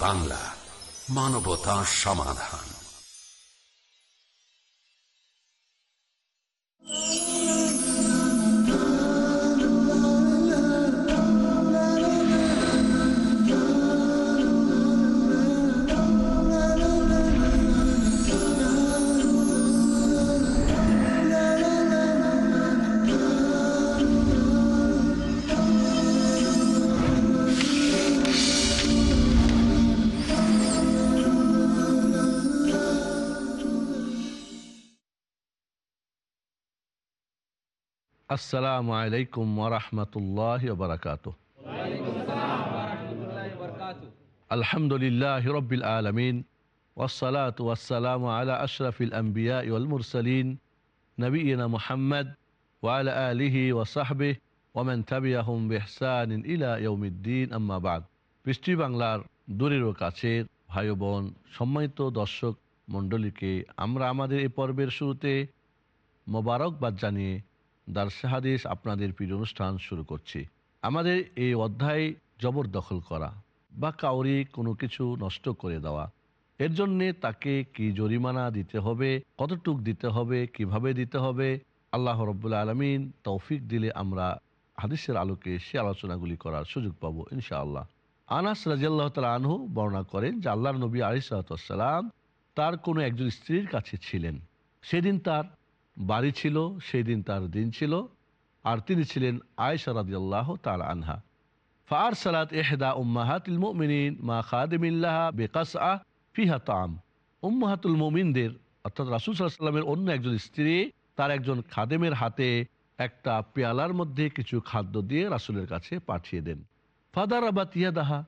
বাংলা মানবতা সমাধান। আসসালামু আলাইকুম ওরহমতুল্লাহ বারকাত আলহামদুলিল্লাহ রবিল আলমিন ওসলাত ওয়াসালাম আলা আশরফিল আম্বিয়া ওয়াল মুরসালিন নবীনা মুহাম্মদ ওয়ালা আলিহি ওসাহবে ওমেন তাবিয়াহুম বেহসান ইলা ইয়ৌমিদ্দিন আম্মাবাদ পৃষ্টি বাংলার দূরেরও কাছের ভাই বোন সম্মানিত দর্শক মণ্ডলীকে আমরা আমাদের এই পর্বের শুরুতে মোবারকবাদ জানিয়ে দার্সে হাদিস আপনাদের প্রিয় অনুষ্ঠান শুরু করছি। আমাদের এই অধ্যায় জবরদখল করা বা কাউরি কোনো কিছু নষ্ট করে দেওয়া। এর জন্যে তাকে কি জরিমানা দিতে হবে, কতটুক দিতে হবে, কীভাবে দিতে হবে, আল্লাহ রব্বুল্লা আলমিন তৌফিক দিলে আমরা হাদিসের আলোকে সে আলোচনাগুলি করার সুযোগ পাবো ইনশাআল্লাহ। আনাস রাজিয়াল্লাহ তালা আনহু বর্ণনা করেন যে আল্লাহ নবী আলিসাল্লাম তার কোনো একজন স্ত্রীর কাছে ছিলেন। সেদিন তার বাড়ি ছিল সেই দিন তার দিন ছিল, আর তিনি ছিলেন আয়সা আল্লাহ তার আনহা। ফার সালাত এহদা উম্মাহাতুল মুমিনিন মা খাদিমিল্লাহ বেকাস আহ ফিহা তাম উম্মাহাতুল মুমিনদের, অর্থাৎ রাসুল সাল্লামের অন্য একজন স্ত্রী, তার একজন খাদেমের হাতে একটা পেয়ালার মধ্যে কিছু খাদ্য দিয়ে রাসুলের কাছে পাঠিয়ে দেন। ফাদার আবাত ইয়াদাহা।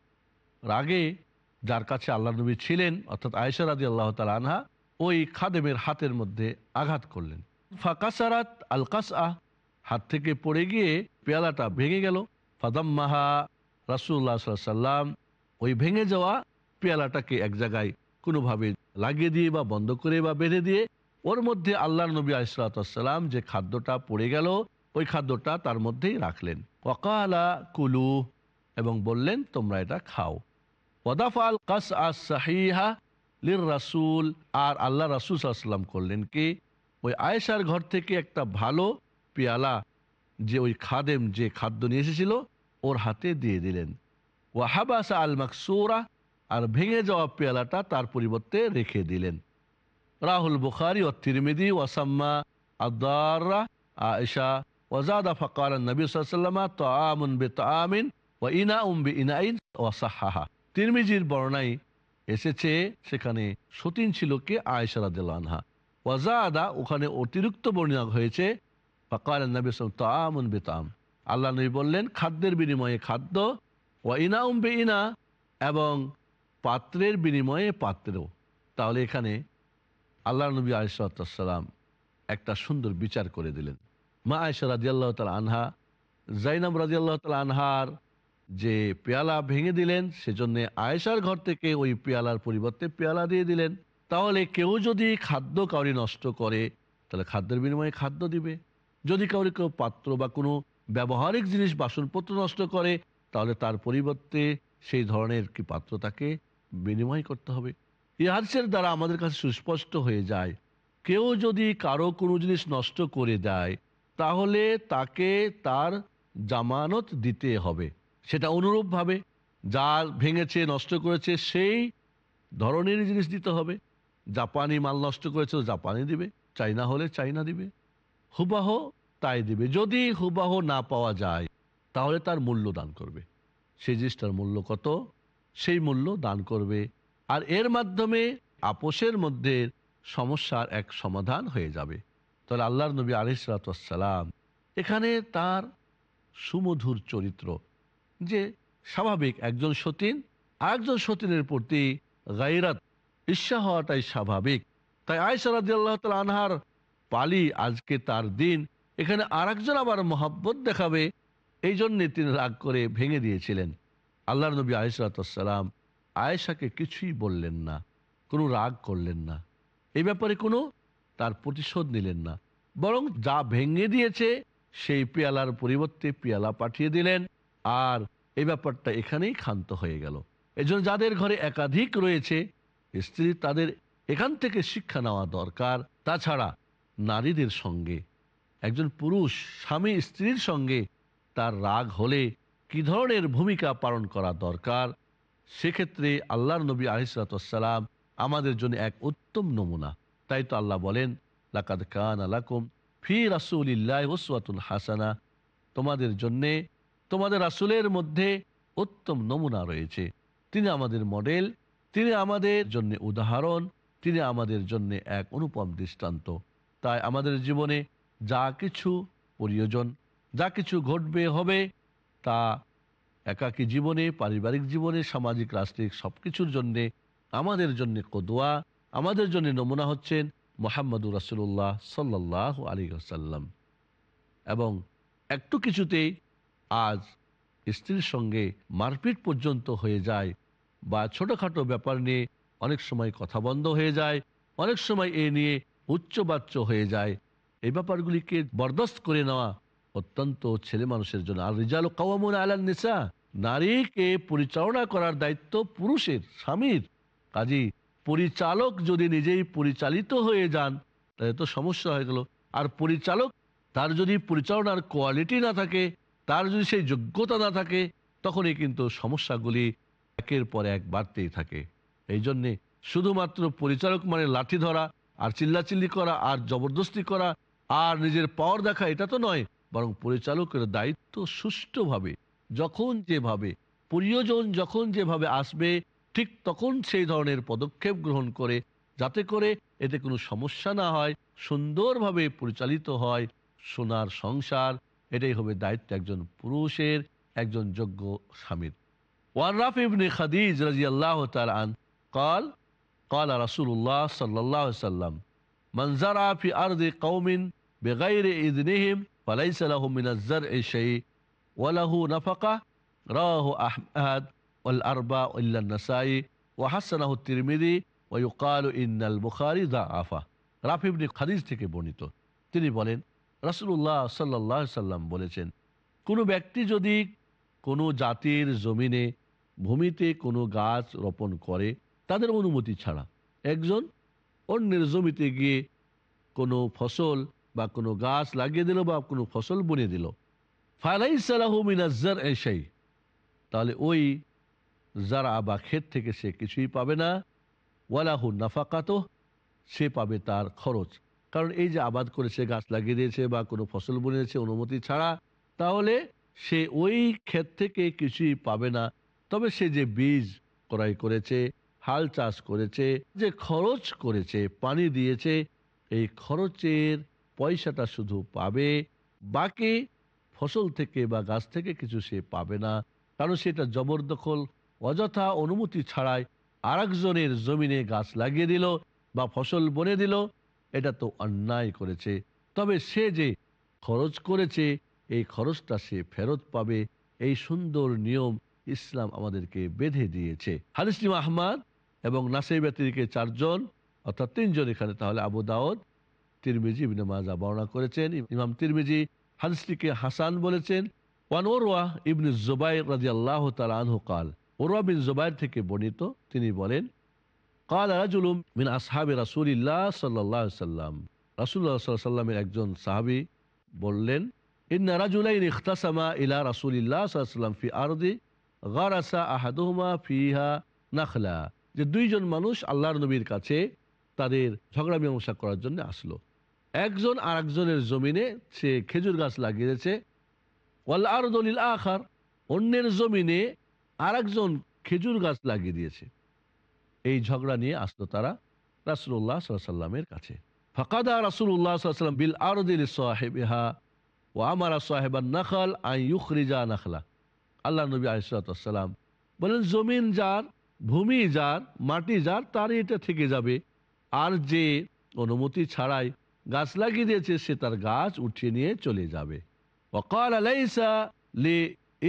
রাগে যার কাছে আল্লাহ নবী ছিলেন, অর্থাৎ আয়সা রাদি আল্লাহ তাল আনহা, ওই খাদেমের হাতের মধ্যে আঘাত করলেন। ফাকাসারাত আলকাস আহ হাত থেকে পড়ে গিয়ে পেয়ালাটা ভেঙে গেল। ফাদাম্মাহা রাসুল্লাহ সাল্লাম ওই ভেঙে যাওয়া পেয়ালাটাকে এক জায়গায় কোনোভাবে লাগিয়ে দিয়ে বা বন্ধ করে বা বেঁধে দিয়ে ওর মধ্যে আল্লাহ নবী আলিসাল্লাম যে খাদ্যটা পড়ে গেল, ওই খাদ্যটা তার মধ্যেই রাখলেন। ওকালা কুলু, এবং বললেন, তোমরা এটা খাও। ওদাফাল কাস আস লির রাসুল, আর আল্লাহ রাসুল সাল্লাম করলেন কি? ওই আয়েশার ঘর থেকে একটা ভালো পেয়ালা যে ওই খাদেম যে খাদ্য নিয়ে এসেছিল, ওর হাতে দিয়ে দিলেন। ওয়াহাবাসা আল মাকসুরা, আর ভেঙে যাওয়া পেয়ালাটা তার পরিবর্তে রেখে দিলেন। রাহুল বুখারি ও তিরমিদি, ওয়াসাম্মা আদাররা আয়েশা, ওয়াজাদা ফকার নবী সাল্লামা তো আমন বে তো আমিন ও ইনা উম বে ইনাইন ওয়াসাহা তিরমিজির বর্ণাই এসেছে, সেখানে সতীন ছিল কে? আয়েশা রাদিল্লাহা ওয়াজাদা, ওখানে অতিরিক্ত বর্ণনা হয়েছে। ফকার নবী তো আমন বে আল্লাহ নবী বললেন, খাদ্যের বিনিময়ে খাদ্য ও ইনা উম ইনা এবং পাত্রের বিনিময়ে পাত্র তাহলে এখানে আল্লাহ নবী আলিসাল্লাম একটা সুন্দর বিচার করে দিলেন। মা আয়সা রাজিয়াল্লাহ তাল আনহা জাইনাব রাজিয়াল্লাহ তাল আনহার যে পেয়ালা ভেঙে দিলেন, সেজন্য আয়েশার ঘর থেকে ওই পেয়ালার পরিবর্তে পেয়ালা দিয়ে দিলেন। তাহলে কেউ যদি খাদ্য কাউরি নষ্ট করে, তাহলে খাদ্যের বিনিময়ে খাদ্য দিবে। যদি কাউরি কেউ পাত্র বা কোনো ব্যবহারিক জিনিস, বাসনপত্র নষ্ট করে, তাহলে তার পরিবর্তে সেই ধরনের কি পাত্র তাকে বিনিময় করতে হবে। এই হাদিসের দ্বারা আমাদের কাছে সুস্পষ্ট হয়ে যায়, কেউ যদি কারও কোনো জিনিস নষ্ট করে দেয়, তাহলে তাকে তার জামানত দিতে হবে। সেটা অনুরূপভাবে যা ভেঙেছে, নষ্ট করেছে, সেই ধরনের জিনিস দিতে হবে। জাপানি মাল নষ্ট করেছে জাপানি দিবে। চাইনা হলে চাইনা দিবে। হুবাহ তাই দিবে। যদি হুবাহ না পাওয়া যায়, তাহলে তার মূল্য দান করবে। সেই জিনিসটার মূল্য কত? সেই মূল্য দান করবে। আর এর মাধ্যমে আপোষের মধ্যে সমস্যার এক সমাধান হয়ে যাবে। তাহলে আল্লাহর নবী আলিসালাম এখানে তার সুমধুর চরিত্র, যে স্বাভাবিক একজন সতীন, আরেকজন সতীনের প্রতি গাইরাত ঈর্ষা হওয়াটাই স্বাভাবিক। তাই আয়সারাদ আল্লাহ আনহার পালি আজকে তার দিন। এখানে আরেকজন আবার মহাব্বত দেখাবে। এই জন্যে তিনি রাগ করে ভেঙে দিয়েছিলেন। আল্লাহ নবী আলিসালাম আয়েশাকে কিছুই বললেন না, কোনো রাগ করলেন না। এই ব্যাপারে কোনো তার প্রতিশোধ নিলেন না। বরং যা ভেঙে দিয়েছে, সেই পেয়ালার পরিবর্তে পেয়ালা পাঠিয়ে দিলেন। আর এই ব্যাপারটা এখানেই ক্ষান্ত হয়ে গেল। এজন্য যাদের ঘরে একাধিক রয়েছে স্ত্রী তাদের এখান থেকে শিক্ষা নেওয়া দরকার। তাছাড়া নারীদের সঙ্গে, একজন পুরুষ স্বামী স্ত্রীর সঙ্গে তার রাগ হলে কি ধরনের ভূমিকা পালন করা দরকার? সেক্ষেত্রে আল্লাহর নবী আলিসালাম আমাদের জন্য এক উত্তম নমুনা। তাই তো আল্লাহ বলেন, লাকাদ কান আলাকুম ফি রাসুলিল্লাহ ওসওয়াতুল হাসানা। তোমাদের জন্যে তোমাদের রাসুলের মধ্যে উত্তম নমুনা রয়েছে। তিনি আমাদের মডেল তিনি আমাদের জন্য উদাহরণ, তিনি আমাদের জন্য এক অনুপম দৃষ্টান্ত। তাই আমাদের জীবনে যা কিছু প্রয়োজন, যা কিছু ঘটবে, হবে, তা একাকী জীবনে, পারিবারিক জীবনে, সামাজিক, রাষ্ট্রিক সব কিছুর জন্যে, আমাদের জন্য কদোয়া, আমাদের জন্য নমুনা হচ্ছেন মোহাম্মদুর রাসুল্লাহ সাল্লাহ আলী আসাল্লাম এবং একটু কিছুতেই আজ স্ত্রীর সঙ্গে মারপিট পর্যন্ত হয়ে যায় বা ছোটোখাটো ব্যাপার নিয়ে অনেক সময় কথা বন্ধ হয়ে যায়, অনেক সময় এ নিয়ে উচ্চবাচ্য হয়ে যায়। এই ব্যাপারগুলিকে বরদাস্ত করে নেওয়া অত্যন্ত ছেলে মানুষের জন্য। আর রিজাল কাওয়ামুন আলান নিসা, নারীকে পরিচালনা করার দায়িত্ব পুরুষের, স্বামীর। কাজী পরিচালক যদি নিজেই পরিচালিত হয়ে যান, তাহলে তো সমস্যা হয়ে গেল। আর পরিচালক, তার যদি পরিচালনার কোয়ালিটি না থাকে, তার যদি সেই যোগ্যতা না থাকে, তখনই কিন্তু সমস্যাগুলি একের পর এক বাড়তেই থাকে। এই জন্যে শুধুমাত্র পরিচালক মানে লাঠি ধরা, আর চিল্লাচিল্লি করা, আর জবরদস্তি করা, আর নিজের পাওয়ার দেখা, এটা তো নয়, বরং পরিচালকের দায়িত্ব সুষ্ঠুভাবে, যখন যেভাবে, প্রিয়জন যখন যেভাবে আসবে, ঠিক তখন সেই ধরনের পদক্ষেপ গ্রহণ করে, যাতে করে এতে কোনো সমস্যা না হয়, সুন্দরভাবে পরিচালিত হয় সোনার সংসার, এটাই হবে দায়িত্ব একজন পুরুষের, একজন যোগ্য স্বামীর। ওয়ার্রাফ ইবনে খাদিজ রাজি আল্লাহ তালান কল কল রাসুল্লাহ সাল্লাহ সাল্লাম মনজারা ফি আর্দি কৌমিন বেগাইর ইদনিহিম ফলাইসালাহ মিনাজ্জার এ শই ওয়ালাহু নফাকা রাহ আহমদ ওল আরবা উল্লানসাই ওয়াহাসানাহ তিরমিদি ওয়ুকাল ইন্নাল বুখারি দা আফা রাফিবনি খাদিজ থেকে বর্ণিত। তিনি বলেন রাসুল্লাহ সাল্লাহ সাল্লাম বলেছেন, কোনো ব্যক্তি যদি কোনো জাতির জমিনে ভূমিতে কোনো গাছ রোপণ করে, তাদের অনুমতি ছাড়া। একজন অন্যের জমিতে গিয়ে কোনো ফসল বা কোনো গাছ লাগিয়ে দিল বা কোনো ফসল বনে দিল। ফালাই সালাহু মিনাজ্জার এসাই তাহলে ওই যারা বা ক্ষেত থেকে সে কিছুই পাবে না। ওয়ালাহু নাফাকাত সে পাবে তার খরচ। কারণ এই যে আবাদ করেছে গাছ লাগিয়ে দিয়েছে বা কোনো ফসল বুনেছে অনুমতি ছাড়া, তাহলে সে ওই ক্ষেত থেকে কিছুই পাবে না। তবে সে যে বীজ ক্রয় করেছে, হাল চাষ করেছে, যে খরচ করেছে, পানি দিয়েছে, এই খরচের পয়সাটা শুধু পাবে, বাকি ফসল থেকে বা গাছ থেকে কিছু সে পাবে না। কারণ সেটা জবরদখল, অযথা অনুমতি ছাড়াই আরেকজনের জমিনে গাছ লাগিয়ে দিল বা ফসল বনে দিল, এটা তো অন্যায় করেছে। তবে সে যে খরচ করেছে, এই খরচটা সে ফেরত পাবে, এই সুন্দর নিয়ম ইসলাম আমাদেরকে বেঁধে দিয়েছে। হানিসলিম আহমদ এবং নাসেই ব্যতিরিকে চারজন, অর্থাৎ তিনজন এখানে, তাহলে আবু দাওদ তিরমিজি, ইবনে মাজা বর্ণনা করেছেন। ইমাম তিরমিজি হানসলিকে হাসান বলেছেন। ওয়ান ইবনে জোবাই রাজি আল্লাহ তালহ কাল ওরওয়া বিন জোবাইর থেকে বর্ণিত, তিনি বলেন, কাল রাজুলুম সাল্লাম। রাসুল্লাহ সাল্লামের একজন সাহাবি বললেন, ইন্না রাজুলাইন ইখতাসামা ইলা রাসুলিল্লাহ সাল্লাম ফি আরদি নাখলা। যে দুইজন মানুষ আল্লাহর নবীর কাছে তাদের ঝগড়া মীমাংসা করার জন্য আসলো। একজন আর একজনের জমিনে সে খেজুর গাছ লাগিয়েছে। ওয়াল আর দলিল আখার, অন্যের জমিনে আর একজন খেজুর গাছ লাগিয়ে দিয়েছে। এই ঝগড়া নিয়ে আসলো তারা রাসুল্লাহ সাল্লামের কাছে। ফাকাদা রাসুল্লাহ সাল্লাম বিল আর দিল সাহেবেহা ও আমারা সাহেবান নাখাল আই ইউখরিজা নাখলা। আল্লাহ নবী আলিসাল্লাম বলেন, জমিন যার, ভূমি যার, মাটি যার তার এটা থেকে যাবে। আর যে অনুমতি ছাড়াই গাছ লাগিয়ে দিয়েছে, সে তার গাছ উঠিয়ে নিয়ে চলে যাবে। আলাইসা লি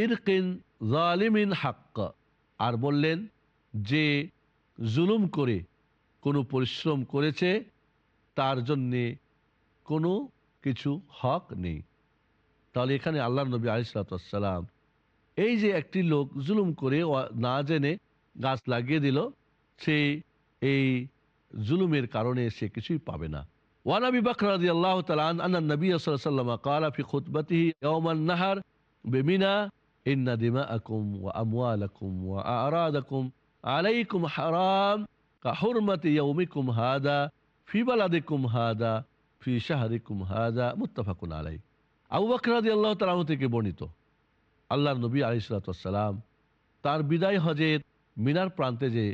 ইরকিন আর বললেন, যে জুলুম করে, কোনো পরিশ্রম করেছে, তার জন্যে কোনো কিছু হক নেই। তাহলে এখানে আল্লাহ নবী আলিসাল্লাম এই যে একটি লোক জুলুম করে না জেনে গাছ লাগিয়ে দিল সে এই জুলুমের কারণে সে কিছুই পাবে না ওয়ান আবি বকর রাদিয়াল্লাহু তাআলা আন আন্না নবী সাল্লাল্লাহু আলাইহি ওয়াসাল্লাম قال في خطبته يوم النهر بمنى إن دماءكم وأموالكم وأعراضكم عليكم حرام كحرمة يومكم هذا في بلدكم هذا في شهركم هذا متفق عليه আবু বকর রাদিয়াল্লাহু তাআলা আনহু থেকে বর্ণিত আল্লাহর নবী আলাইহিস সালাম তার বিদায় হজের মিনার প্রান্তে যে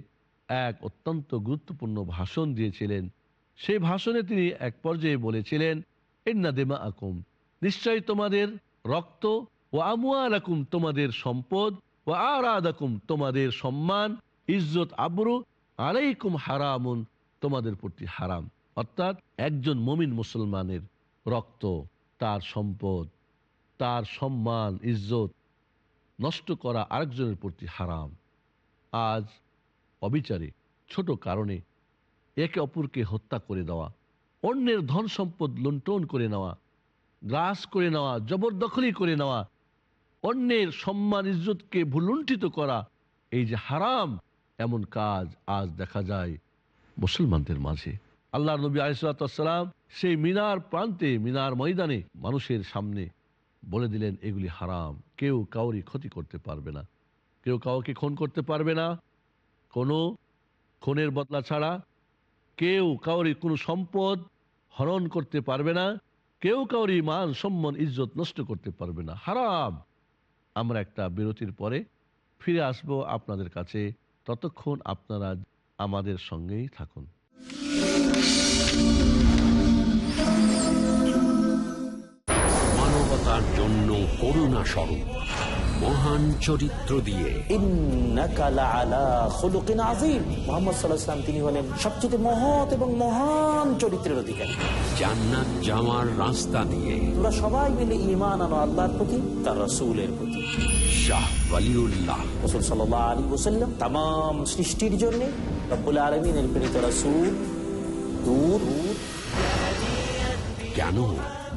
এক অত্যন্ত গুরুত্বপূর্ণ ভাষণ দিয়েছিলেন, সেই ভাষণে তিনি এক পর্যায়ে বলেছিলেন এন্না দেমা আকুম নিশ্চয়ই তোমাদের রক্ত ও আমুয়া রাকুম তোমাদের সম্পদ ও আরাদাকুম তোমাদের সম্মান, ইজ্জত, আবরু আলাইকুম হারামুন তোমাদের প্রতি হারাম। অর্থাৎ একজন মমিন মুসলমানের রক্ত, তার সম্পদ, তার সম্মান, ইজ্জত নষ্ট করা আরেকজনের প্রতি হারাম। আজ অবিচারে, ছোট কারণে একে অপরকে হত্যা করে দেওয়া, অন্যের ধন সম্পদ লুণ্ঠন করে নেওয়া, গ্রাস করে নেওয়া, জবরদখলি করে নেওয়া, অন্যের সম্মান, ইজ্জতকে ভুলুণ্ঠিত করা, এই যে হারাম, এমন কাজ আজ দেখা যায় মুসলমানদের মাঝে। আল্লাহ নবী আলিসাল্লাম সেই মিনার প্রান্তে, মিনার ময়দানে মানুষের সামনে বলে দিলেন, এগুলি হারাম। কেউ কাউরি ক্ষতি করতে পারবে না। কেউ কাউকে খুন করতে পারবে না। কোনো খুনের বদলা ছাড়া কেউ কাউরি কোনো সম্পদ হরণ করতে পারবে না। কেউ কাউরি মান সম্মান, ইজ্জত নষ্ট করতে পারবে না। হারাম। আমরা একটা বিরতির পরে ফিরে আসব আপনাদের কাছে। ততক্ষণ আপনারা আমাদের সঙ্গেই থাকুন। তার জন্য করুণা স্বরূপ। মহান চরিত্র দিয়ে। তিনি হলেন সবচেয়ে মহৎ এবং মহান চরিত্রের অধিকারী। জান্নাত যাওয়ার রাস্তা দিয়ে। সবাই মিলে ইমান আনো আল্লাহর প্রতি তার রসুলের প্রতি। রসুল রসুল। কেন?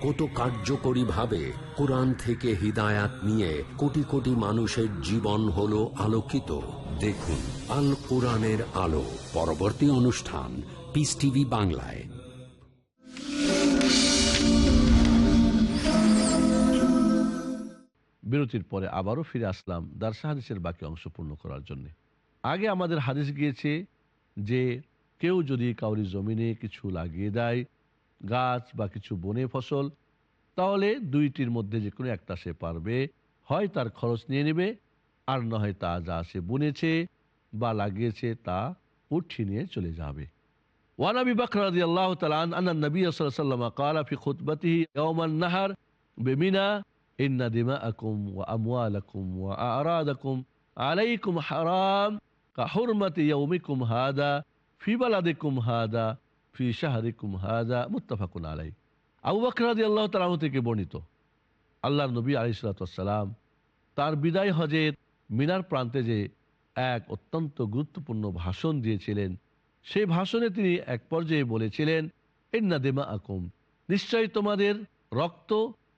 কত কার্যকরী ভাবে কোরআন থেকে হিদায়াত নিয়ে কোটি কোটি মানুষের জীবন হলো আলোকিত। দেখুন, আল কোরআনের আলো। পরবর্তী অনুষ্ঠান পিস টিভি বাংলায়। বিরতির পরে আবারও ফিরে আসলাম দার্সা হাদিসের বাকি অংশ পূর্ণ করার জন্য। আগে আমাদের হাদিস গিয়েছে যে, কেউ যদি কাউরি জমিনে কিছু লাগিয়ে দেয় গাছ বা কিছু বনে ফসল তাহলে দুইটির মধ্যে যে কোনো একটা সে পারবে হয় তার খরচ নিয়ে নেবে আর না হয় তা যা সে বুনেছে বা লাগিয়েছে তা উঠিয়ে নিয়ে চলে যাবে وعن ابي بكر رضي الله تعالى عنه ان النبي صلى الله عليه وسلم قال في خطبته يوم النهر بمنى ان دماءكم واموالكم واعراضكم عليكم حرام كحرمة يومكم هذا في بلدكم هذا ফি শাহরিকুম হাজা মুত্তাফাকুন আলাই আবু বাকরাদি আল্লাহ তালাহ থেকে বর্ণিত আল্লাহ নবী আলিসালাম তার বিদায় হজের মিনার প্রান্তে যে এক অত্যন্ত গুরুত্বপূর্ণ ভাষণ দিয়েছিলেন, সেই ভাষণে তিনি এক পর্যায়ে বলেছিলেন এন্না দেমা আকুম নিশ্চয়ই তোমাদের রক্ত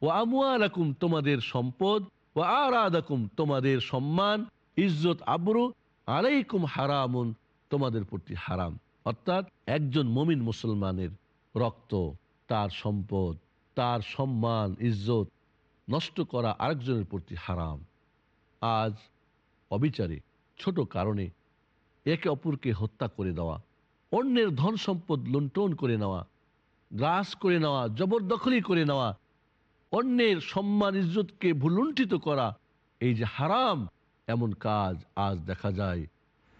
ও আমুয়া আকুম তোমাদের সম্পদ ও আর আদাকুম তোমাদের সম্মান, ইজ্জত, আবরু আলাইকুম হারামুন, তোমাদের প্রতি হারাম। অর্থাৎ একজন মমিন মুসলমানের রক্ত, তার সম্পদ, তার সম্মান, ইজ্জত নষ্ট করা আরেকজনের প্রতি হারাম। আজ অবিচারে, ছোট কারণে একে অপরকে হত্যা করে দেওয়া, অন্যের ধন সম্পদ লুণ্ঠন করে নেওয়া, গ্রাস করে নেওয়া, জবরদখলি করে নেওয়া, অন্যের সম্মান, ইজ্জতকে ভুলুণ্ঠিত করা, এই যে হারাম, এমন কাজ আজ দেখা যায়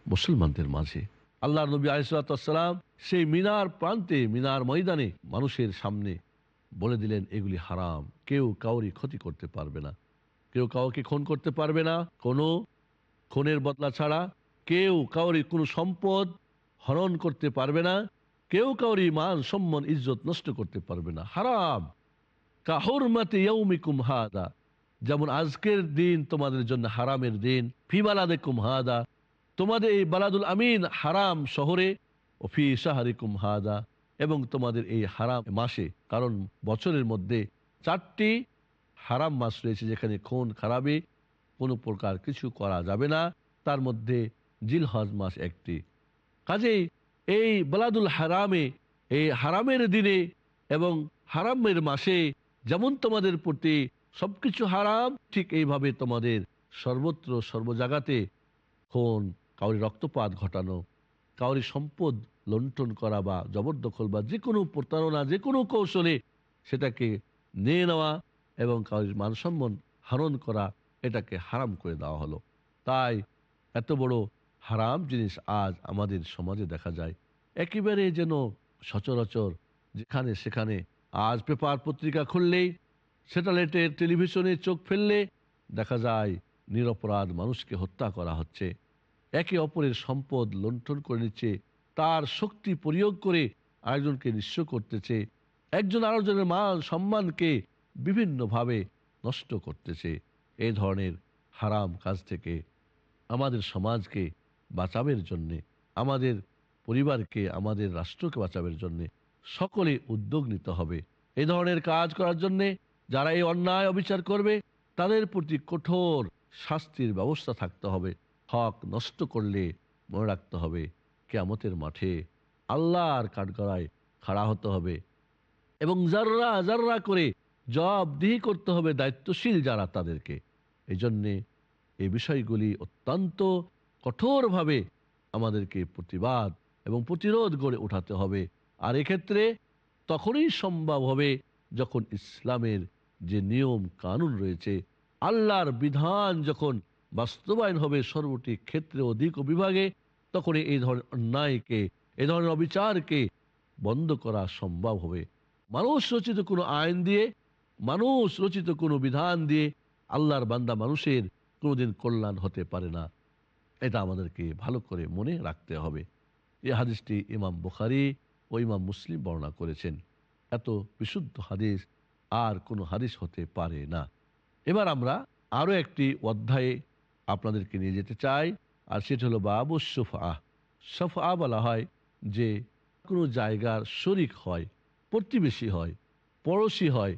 মুসলমানদের মাঝে। আল্লাহ নবী আলিসাল্লাম সেই মিনার প্রান্তে, মিনার ময়দানে মানুষের সামনে বলে দিলেন, এগুলি হারাম। কেউ কাউরি ক্ষতি করতে পারবে না। কেউ কাউকে খুন করতে পারবে না। কোনো খুনের বদলা ছাড়া কেউ কাউরি কোনো সম্পদ হরণ করতে পারবে না। কেউ কাউরি মান সম্মান, ইজ্জত নষ্ট করতে পারবে না। হারাম। কাহুরমাতে ইয়ৌমিকুম হাদা। যেমন আজকের দিন তোমাদের জন্য হারামের দিন। ফিমালাদে কুমহাদা তোমাদের এই বালাদুল আমিন হারাম শহরে, ও ফি সাহারিকুম হাদা, এবং তোমাদের এই হারাম মাসে, কারণ বছরের মধ্যে চারটি হারাম মাস রয়েছে যেখানে খুন, খারাপে, কোনো প্রকার কিছু করা যাবে না। তার মধ্যে জিলহজ মাস একটি। কাজেই এই বালাদুল হারামে, এই হারামের দিনে এবং হারামের মাসে যেমন তোমাদের প্রতি সবকিছু হারাম, ঠিক এইভাবে তোমাদের সর্বত্র সর্বজাগাতে খুন কাউরি রক্তপাত ঘটানো, কাউরি সম্পদ লুণ্ঠন করা বা জবরদখল বা যে কোনো প্রতারণা, যে কোনো কৌশলে সেটাকে নিয়ে নেওয়া এবং কাউরির মানসম্মান হারণ করা, এটাকে হারাম করে দেওয়া হলো। তাই এত বড় হারাম জিনিস আজ আমাদের সমাজে দেখা যায়। একেবারে যেন সচরাচর যেখানে সেখানে আজ পেপার পত্রিকা খুললেই, স্যাটেলাইটের টেলিভিশনে চোখ ফেললে দেখা যায় নিরপরাধ মানুষকে হত্যা করা হচ্ছে। একে অপরের সম্পদ লুণ্ঠন করে নিচ্ছে, তার শক্তি প্রয়োগ করে আরেকজনকে নিঃস্ব করতেছে। একজন আরেকজনের মান, সম্মানকে বিভিন্নভাবে নষ্ট করতেছে। এই ধরনের হারাম কাজ থেকে আমাদের সমাজকে বাঁচাবের জন্যে, আমাদের পরিবারকে, আমাদের রাষ্ট্রকে বাঁচাবের জন্যে সকলে উদ্যোগ নিতে হবে। এ ধরনের কাজ করার জন্যে যারা এই অন্যায় অবিচার করবে, তাদের প্রতি কঠোর শাস্তির ব্যবস্থা থাকতে হবে। হক নষ্ট করলে মনে রাখতে হবে, কেয়ামতের মাঠে আল্লাহর কাঠগড়ায় খাড়া হতে হবে এবং জাররা জাররা করে জবাবদিহি করতে হবে, দায়িত্বশীল যারা তাদেরকে। এই জন্যে এই বিষয়গুলি অত্যন্ত কঠোরভাবে আমাদেরকে প্রতিবাদ এবং প্রতিরোধ গড়ে উঠাতে হবে। আর এক্ষেত্রে তখনই সম্ভব হবে যখন ইসলামের যে নিয়ম কানুন রয়েছে, আল্লাহর বিধান যখন বাস্তবায়ন হবে সর্বটি ক্ষেত্রে অধিক বিভাগে তখন এই ধরনের অন্যায়কে, এই ধরনের অবিচারকে বন্ধ করা সম্ভব হবে। মানুষ রচিত কোনো আইন দিয়ে, মানুষ রচিত কোনো বিধান দিয়ে আল্লাহর বান্দা মানুষের কোনোদিন কল্যাণ হতে পারে না। এটা আমাদেরকে ভালো করে মনে রাখতে হবে। এই হাদিসটি ইমাম বুখারি ও ইমাম মুসলিম বর্ণনা করেছেন। এত বিশুদ্ধ হাদিস আর কোনো হাদিস হতে পারে না। এবার আমরা আরও একটি অধ্যায়ে আপনাদেরকে নিয়ে যেতে চাই। আর সেটা হলো বাবু সুফা সফা বলা হয় যে, কোনো জায়গার শরিক হয়, প্রতিবেশী হয়, পড়োশি হয়,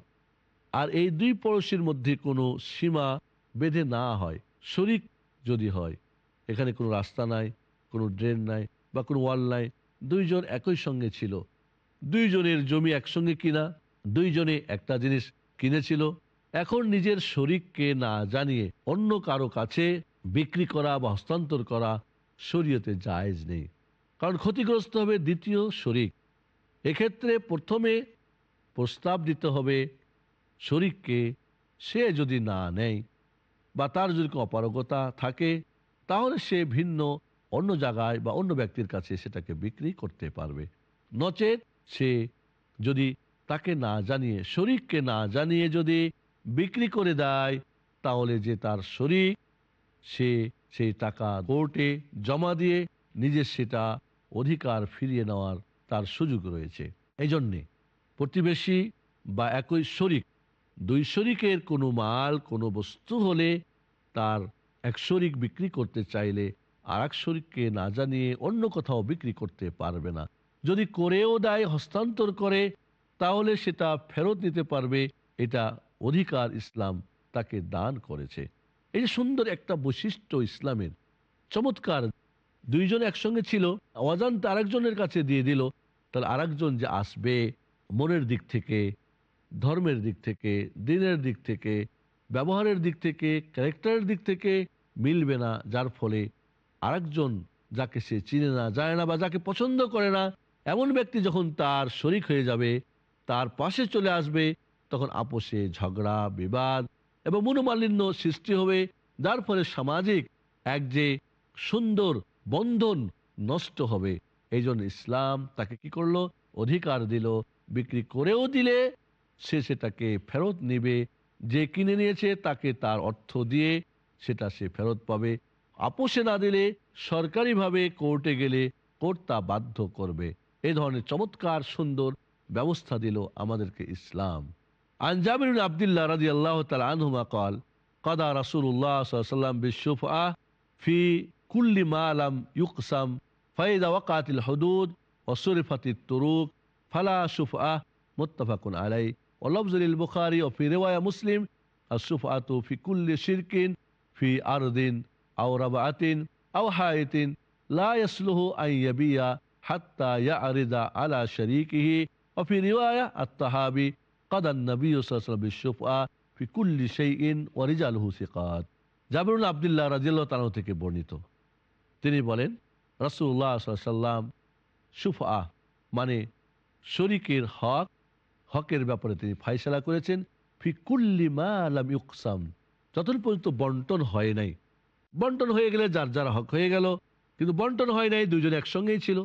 আর এই দুই পড়োশির মধ্যে কোনো সীমা বেঁধে না হয়, শরিক যদি হয়, এখানে কোনো রাস্তা নাই, কোনো ড্রেন নাই বা কোনো ওয়াল নাই, দুইজন একই সঙ্গে ছিল। দুইজনের জমি একসঙ্গে কিনা, দুইজনে একটা জিনিস কিনেছিল এখন নিজের শরিককে না জানিয়ে অন্য কারও কাছে বিক্রি করা বা হস্তান্তর করা শরীয়তে জায়েজ নেই। কারণ ক্ষতিগ্রস্ত হবে দ্বিতীয় শরিক এক্ষেত্রে প্রথমে প্রস্তাব দিতে হবে শরিককে সে যদি না নেয় বা তার যদি কোনো অপারগতা থাকে, তাহলে সে ভিন্ন, অন্য জায়গায় বা অন্য ব্যক্তির কাছে সেটাকে বিক্রি করতে পারবে। নচেত সে যদি তাকে না জানিয়ে শরিককে না জানিয়ে যদি বিক্রি করে দেয়, তাহলে যে তার শরিক, সে সেই টাকা কোর্টে জমা দিয়ে নিজের সেটা অধিকার ফিরিয়ে নেওয়ার তার সুযোগ রয়েছে। এই জন্যে প্রতিবেশী বা একই শরিক, দুই শরিকের কোনো মাল, কোনো বস্তু হলে তার এক শরিক বিক্রি করতে চাইলে আর এক শরিককে না জানিয়ে অন্য কোথাও বিক্রি করতে পারবে না। যদি করেও দেয় হস্তান্তর করে, তাহলে সেটা ফেরত নিতে পারবে, এটা অধিকার ইসলাম তাকে দান করেছে। এই যে সুন্দর একটা বৈশিষ্ট্য ইসলামের, চমৎকার। দুইজন একসঙ্গে ছিল, অজান্তে আরেকজনের কাছে দিয়ে দিল, তাহলে আরেকজন যে আসবে মনের দিক থেকে, ধর্মের দিক থেকে, দিনের দিক থেকে, ব্যবহারের দিক থেকে, ক্যারেক্টারের দিক থেকে মিলবে না, যার ফলে আরেকজন যাকে সে চিনে না, যায় না বা যাকে পছন্দ করে না, এমন ব্যক্তি যখন তার শরিক হয়ে যাবে, তার পাশে চলে আসবে তখন আপোষে ঝগড়া, বিবাদ এবং মনোমালিন্য সৃষ্টি হবে, যার ফলে সামাজিক এক যে সুন্দর বন্ধন নষ্ট হবে। এই ইসলাম তাকে কি করল? অধিকার দিল, বিক্রি করেও দিলে সে সেটাকে ফেরত নিবে। যে কিনে নিয়েছে তাকে তার অর্থ দিয়ে সেটা সে ফেরত পাবে। আপোষে না দিলে সরকারিভাবে কোর্টে গেলে কোর্ট তা বাধ্য করবে। এ ধরনের চমৎকার সুন্দর ব্যবস্থা দিল আমাদেরকে ইসলাম। عن جابر بن عبد الله رضي الله تعالى عنهما قال قضى رسول الله صلى الله عليه وسلم بالشفعة في كل ما لم يقسم فإذا وقعت الحدود وصرفت الطرق فلا شفعة متفق عليه. واللفظ للبخاري وفي رواية مسلم الشفعة في كل شرك في أرض أو ربعة أو حائط لا يسله أن يبيع حتى يعرض على شريكه. وفي رواية الطهابي কাদান নবী বিশ্বফা ফিকুল্লি সেই ইন ওয়ারিজ আল হুসিকাত জাবরুল আবদুল্লাহ রাজিল্লা তালাহ থেকে বর্ণিত। তিনি বলেন রসুল্লাহ সাল্লাম সুফা মানে শরিকের হক, হকের ব্যাপারে তিনি ফাইসলা করেছেন ফিকুল্লি মা আলাম ইউকসাম। যতক্ষণ পর্যন্ত বন্টন হয় নাই, বন্টন হয়ে গেলে যার যার হক হয়ে গেল, কিন্তু বন্টন হয় নাই দুজন একসঙ্গেই ছিল।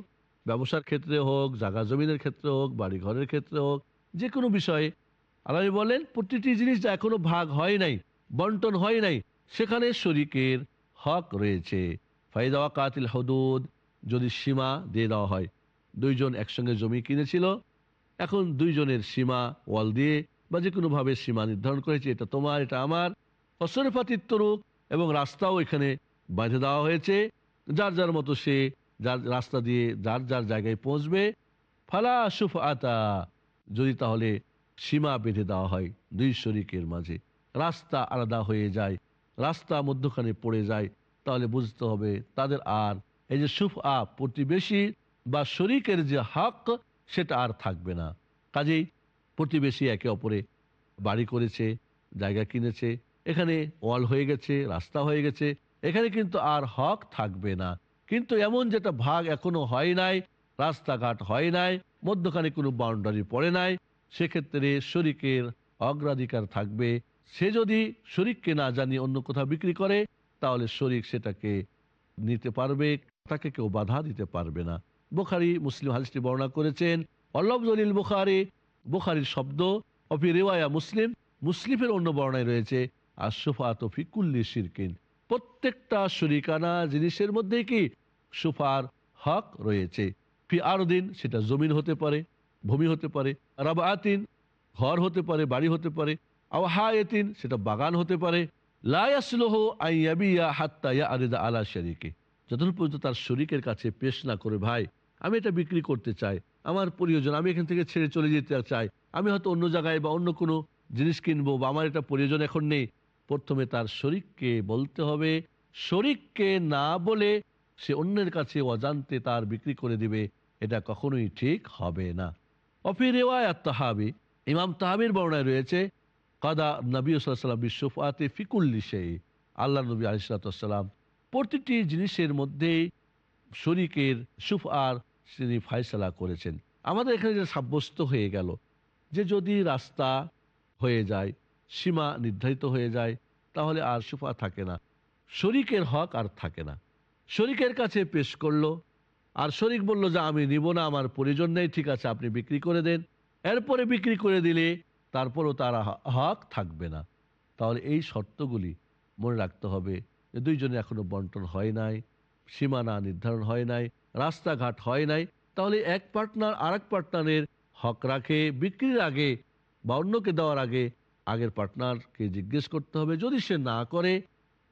ব্যবসার ক্ষেত্রে হোক, জাগা জমিনের ক্ষেত্রে হোক বাড়ি ঘরের ক্ষেত্রে হোক যে কোনো বিষয়ে। আল্লাহ বলেন, প্রতিটি জিনিস যা এখনও ভাগ হয় নাই, বন্টন হয় নাই, সেখানে শরিকের হক রয়েছে। ফাইদা কাতিল হদুদ, যদি সীমা দিয়ে দেওয়া হয়। দুইজন একসঙ্গে জমি কিনেছিল, এখন দুইজনের সীমা ওয়াল দিয়ে বা যে কোনোভাবে সীমা নির্ধারণ করেছে, এটা তোমার, এটা আমার। অসরফাতিত্ব রূপ এবং রাস্তাও এখানে বাঁধে দেওয়া হয়েছে। যার যার মতো সে যার রাস্তা দিয়ে যার যার জায়গায় পৌঁছবে। ফালা সুফ আতা যদি তাহলে সীমা বেঁধে দেওয়া হয় দুই শরিকের মাঝে। রাস্তা আলাদা হয়ে যায়, রাস্তা মধ্যখানে পড়ে যায়, তাহলে বুঝতে হবে তাদের আর এই যে সুফ আ প্রতিবেশী বা শরিকের যে হক, সেটা আর থাকবে না। কাজেই প্রতিবেশী একে অপরে বাড়ি করেছে, জায়গা কিনেছে, এখানে ওয়াল হয়ে গেছে, রাস্তা হয়ে গেছে, এখানে কিন্তু আর হক থাকবে না। কিন্তু এমন যেটা ভাগ এখনও হয় নাই রাস্তাঘাট হয় নাই, মধ্যখানে কোনো বাউন্ডারি পড়ে নাই, সেক্ষেত্রে শরিকের অগ্রাধিকার থাকবে। সে যদি শরিককে না জানিয়ে অন্য কোথাও বিক্রি করে, তাহলে শরিক সেটাকে নিতে পারবে, তাকে কেউ বাধা দিতে পারবে না। বুখারি, মুসলিম হাদিসটি বর্ণনা করেছেন অল্লভ জলিল বুখারি, বুখারির শব্দ অফি রেওয়ায়া মুসলিম, মুসলিমের অন্য বর্ণায় রয়েছে আর সুফা তফি কুল্লি শিরকিন। প্রত্যেকটা শরিকানা জিনিসের মধ্যে কি সুফার হক রয়েছে। ফি আরও দিন সেটা জমিন হতে পারে, ভূমি হতে পারে রাব আতিন ঘর হতে পারে, বাড়ি হতে পারে, আও হা এতিন সেটা বাগান হতে পারে। লায়াসলোহ আইয়াবিয়া হাত্তা আরিদা আলা শরিকে। যতক্ষণ পর্যন্ত তার শরিকের কাছে পেশ না করে, ভাই, আমি এটা বিক্রি করতে চাই, আমার প্রয়োজন, আমি এখান থেকে ছেড়ে চলে যেতে চাই, আমি হয়তো অন্য জায়গায় বা অন্য কোনো জিনিস কিনবো বা আমার এটা প্রয়োজন এখন নেই। প্রথমে তার শরিককে বলতে হবে, শরিককে না বলে সে অন্যের কাছে অজান্তে তার বিক্রি করে দিবে, এটা কখনোই ঠিক হবে না। অফি রেওয়ায়াত তাহাবি, ইমাম তাহাবির বর্ণায় রয়েছে, কাদা নবী সাল্লাম বিশ্বফাতে ফিকুল্লি সেই আল্লাহ নবী আলিসাল্লাম প্রতিটি জিনিসের মধ্যেই শরিকের সুফ আর তিনি ফায়সালা করেছেন। আমাদের এখানে যে সাব্যস্ত হয়ে গেল, যে যদি রাস্তা হয়ে যায়, সীমা নির্ধারিত হয়ে যায়, তাহলে আর সুফা থাকে না। শরিকের হক আর থাকে না। শরিকের কাছে পেশ করল, আর শরিক বলল, যে আমি নিব না, আমার প্রয়োজন নেই, ঠিক আছে, আপনি বিক্রি করে দেন। এরপরে বিক্রি করে দিলে তারপরও তার হক থাকবে না। তাহলে এই শর্তগুলি মনে রাখতে হবে যে, দুইজনে এখনও বন্টন হয় নাই, সীমানা নির্ধারণ হয় নাই, রাস্তাঘাট হয় নাই। তাহলে এক পার্টনার আর এক পার্টনারের হক রাখে, বিক্রির আগে বা অন্যকে দেওয়ার আগে আগের পার্টনারকে জিজ্ঞেস করতে হবে। যদি সে না করে,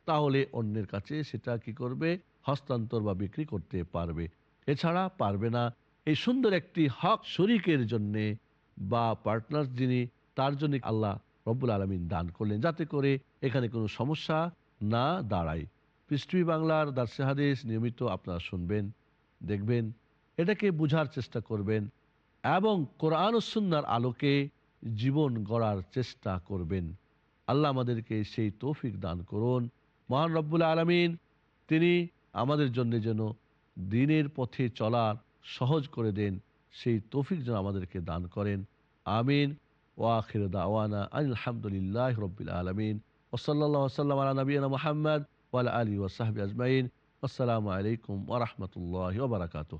তাহলে অন্যের কাছে সেটা কি করবে? হস্তান্তর বা বিক্রি করতে পারবে। এছাড়া পারবে না এই সুন্দর একটি হক শরিকের জন্যে বা পার্টনার যিনি, তার জন্য আল্লাহ রব্বুল আলমিন দান করলেন। যাতে করে এখানে কোনো সমস্যা না দাঁড়ায়। পৃথিবী বাংলার দার্সে হাদিস নিয়মিত আপনারা শুনবেন, দেখবেন, এটাকে বুঝার চেষ্টা করবেন এবং কোরআন সুন্নার আলোকে জীবন গড়ার চেষ্টা করবেন। আল্লাহ আমাদেরকে সেই তৌফিক দান করুন। মহান রব্বুল আলমিন, তিনি আমাদের জন্য যেন দিনের পথে চলার সহজ করে দেন, সেই তৌফিক যেন আমাদেরকে দান করেন। আমিন। ওয়াখির দাওয়ানা আলহামদুলিল্লাহ রবিল আলমিন। ওসল্লা নবীনা মোহাম্মদ ওয়াল আলী ওসাহাবি আজমাইন। আসসালামু আলাইকুম ওরহমতুল্লাহ ওবরাকাতুহ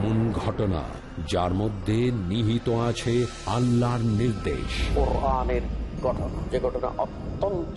এমন ঘটনা যার মধ্যে নিহিত আছে আল্লাহর নির্দেশ। ঘটনা যে ঘটনা অত্যন্ত